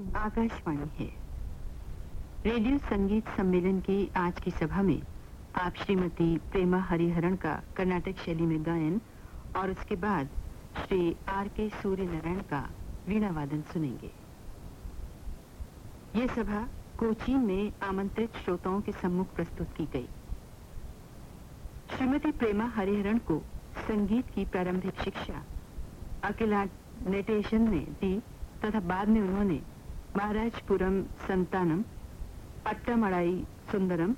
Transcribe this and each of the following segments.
आकाशवाणी है। रेडियो संगीत सम्मेलन की आज की सभा में आप श्रीमती प्रेमा हरिहरण का कर्नाटक शैली में गायन और उसके बाद श्री आर के सूर्य नारायण का वीणा वादन सुनेंगे। ये सभा कोचीन में आमंत्रित श्रोताओं के सम्मुख प्रस्तुत की गई। श्रीमती प्रेमा हरिहरण को संगीत की प्रारंभिक शिक्षा अकिला नेटेशन ने दी तथा बाद में उन्होंने महाराजपुरम संतानम पट्टामड़ाई सुंदरम,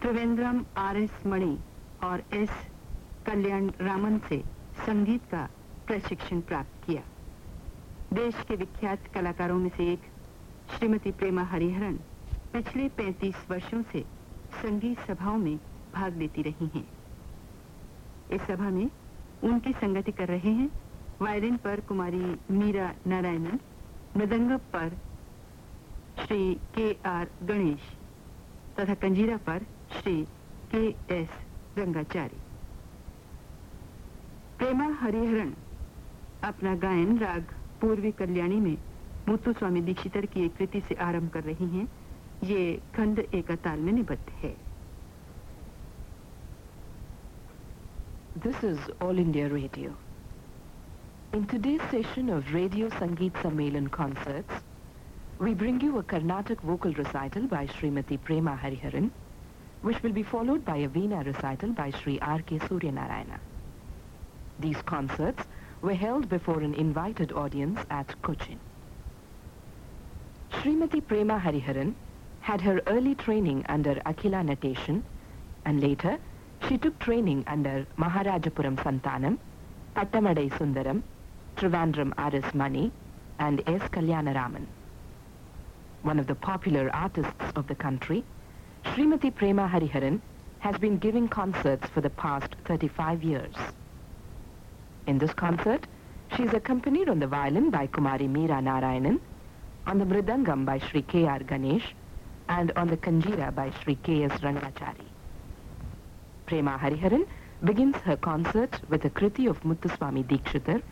त्रिवेंद्रम आर एस मणि और एस कल्याण रामन से संगीत का प्रशिक्षण प्राप्त किया। देश के विख्यात कलाकारों में से एक, श्रीमती प्रेमा हरिहरन, पिछले 35 वर्षों से संगीत सभाओं में भाग लेती रही हैं। इस सभा में उनकी संगति कर रहे हैं वायलिन पर कुमारी मीरा नारायणन मृदंग पर श्री के आर गणेश तथा कंजीरा पर श्री के एस रंगाचारी प्रेमा हरिहरन अपना गायन राग पूर्वी कल्याणी में मुत्तु स्वामी दीक्षितर की एक कृति से आरंभ कर रही हैं। ये खंड एक ताल में निबद्ध है। This is All India Radio. In today's session of Radio Sangeet Sammelan concerts, we bring you a Carnatic vocal recital by Srimati Prema Hariharan, which will be followed by a Veena recital by Sri R.K. Suryanarayana. These concerts were held before an invited audience at Cochin. Srimati Prema Hariharan had her early training under Akila Natation and later she took training under Maharajapuram Santanam, Pattamadai Sundaram, Trivandrum R.S. Mani and S. Kalyanaraman one of the popular artists of the country, Srimati Prema Hariharan has been giving concerts for the past 35 years. In this concert, she is accompanied on the violin by Kumari Meera Narayanan, on the mridangam by Sri K.R. Ganesh, and on the kanjira by Sri K.S. Rangachari. Prema Hariharan begins her concert with a kriti of Muthuswami Dikshitar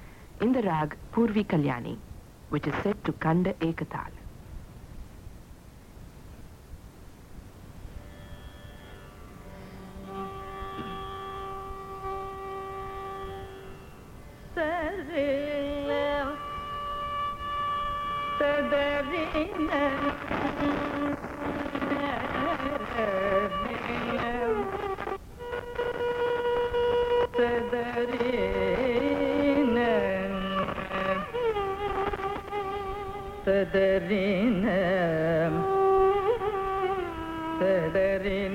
in the rag Purvi Kalyani, which is set to Kanda Ekatal. തദരിൻ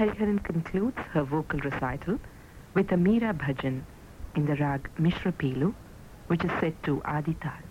Hariharan concludes her vocal recital with a Meera bhajan in the rag Mishra Pilu, which is set to Adital.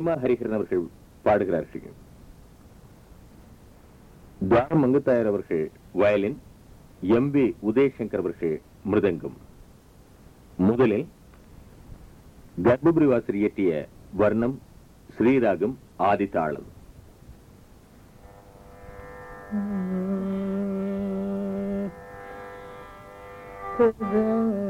Hima Hariharan அவர்கள் பாடுகிறார்கள் தான மங்குத்தாயர் அவர்கள் violin M V Udayasankar அவர்கள் மிருதங்கம் முதலில் கர்ப்பபிரிவாசர் இயற்றிய வர்ணம் ஸ்ரீராகம் ஆதித்தாளம் Mm-hmm.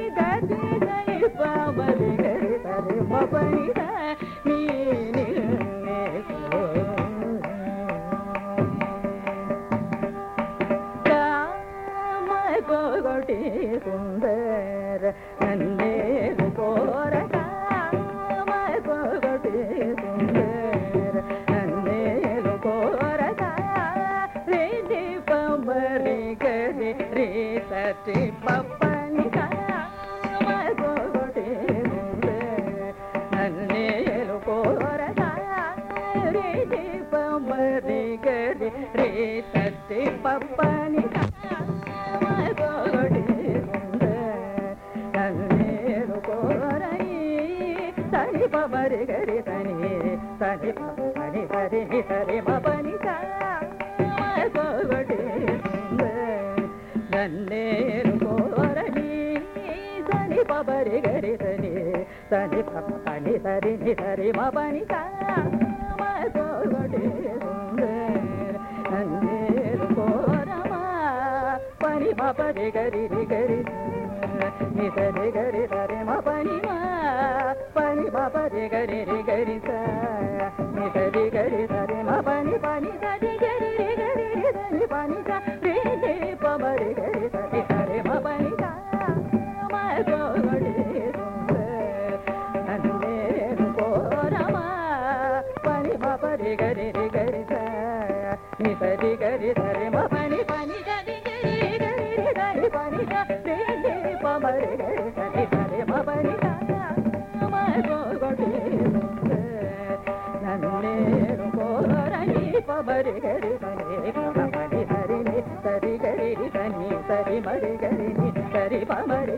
రే పమరి గరి రే తత్తి పప్పని తని పమరి గరి తని తని పని హరి హరి మని కోగడి నన్నేరు కోరని తని పమరి గరి తని తని పని సరి నిరి మని కా పని గరి గరి ని సరి గరి సరి మా పని మా పని పాప రి గరి రి గరి సరి గరి సరి మా పని పని సరి గరి రి గరి రి సరి పని సరి సరి గరి సరి మని పని గరి గరి గరి గరి పని దే పమరి గరి సరి సరి మని నన్నే కోరణి పమరి గరి సరి పమరి సరి సరి గరి సని సరి మరి గరి సరి పమరి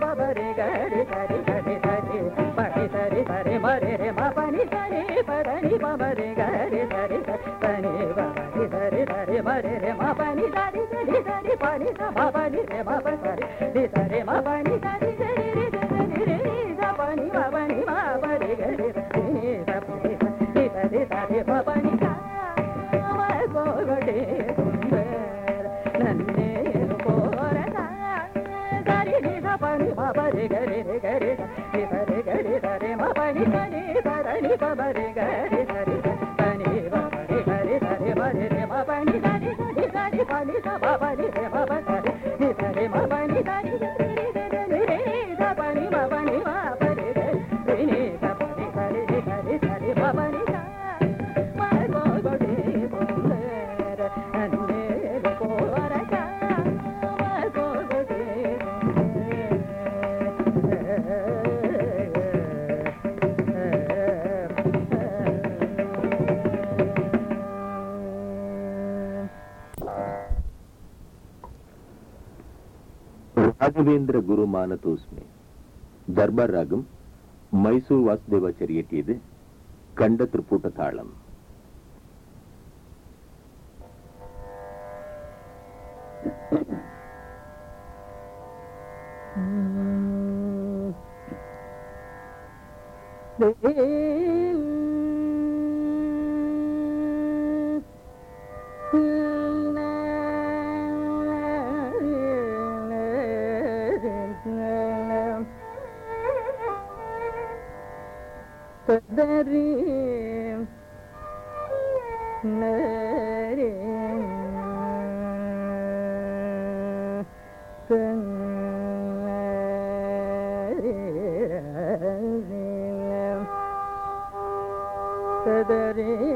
పబరి గరి గరి గరి గరి పని సరి సరి మరి రే మా పని సరి పదని పబరి గరి సరి పని పబరి సరి సరి మరి రే మా పని సరి సరి సరి పని సరి మా పని రే మా పని సరి సరి మా పని ಬಲಿದವ ರಾಘವೇಂದ್ರ ಗುರು ಮಾನತೋಸ್ಮೆ ದರ್ಬಾರ್ ರಾಗಂ ಮೈಸೂರು ವಾಸುದೇವಾಚಾರ್ಯ ಕಂಡ ತ್ರಿಪೂಟ ತಾಳಂ Thank you.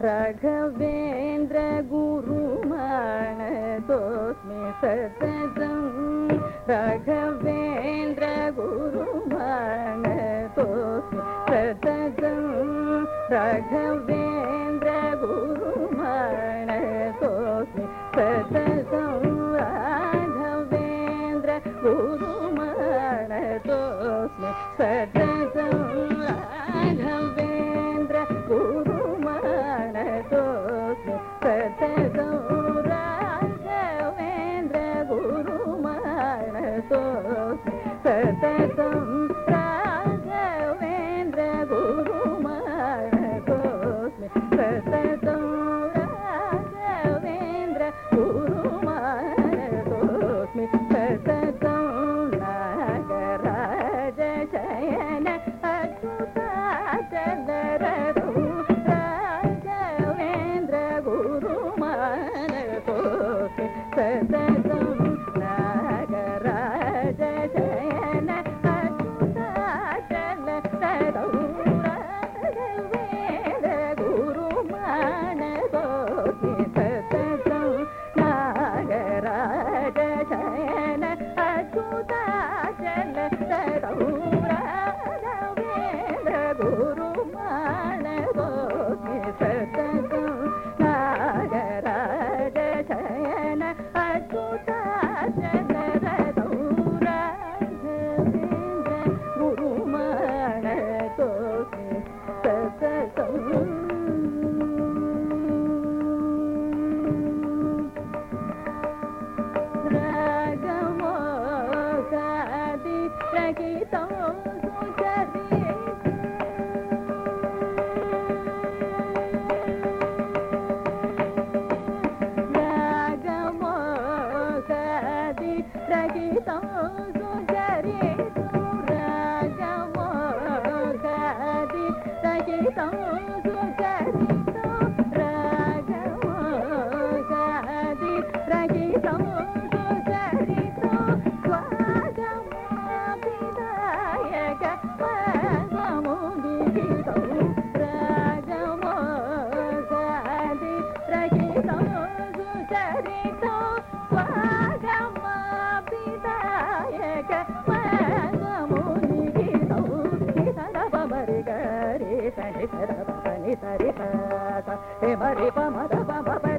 राघवेन्द्र गुरुमाणतोस्मि सतसं राघवेन्द्र गुरुमाणतोस्मि सततं। राघवेन्द्र गुरुमाणतोस्मि सतसं राघवेन्द्र गुरुमाणतोस्मि सत Thank you. సరి ప మరి పమ మద